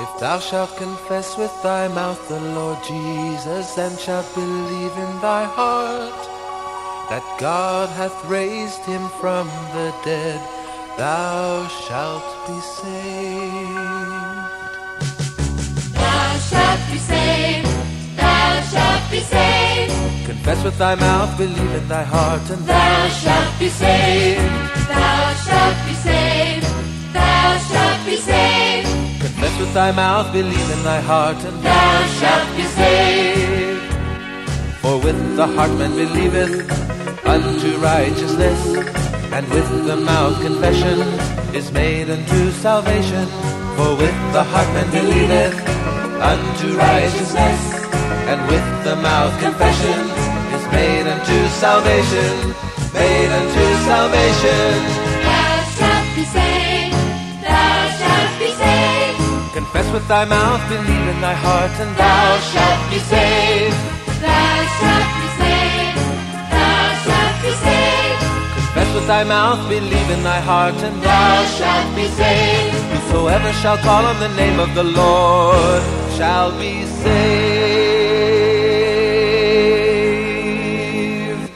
If thou shalt confess with thy mouth the Lord Jesus, and shalt believe in thy heart that God hath raised him from the dead, thou shalt be saved. Thou shalt be saved. Thou shalt be saved. Confess with thy mouth, believe in thy heart, and Thou shalt be saved. Thou shalt be saved. Thou shalt be saved. With thy mouth, believe in thy heart, and Thou shalt be saved. For with the heart man believeth unto righteousness, and with the mouth confession is made unto salvation. For with the heart man believeth unto righteousness, and with the mouth confession is made unto salvation, made unto salvation. Confess with thy mouth, believe in thy heart, and thou shalt be saved. Thou shalt be saved. Thou shalt be saved. Confess with thy mouth, believe in thy heart, and thou shalt be saved. Whosoever shall call on the name of the Lord shall be saved.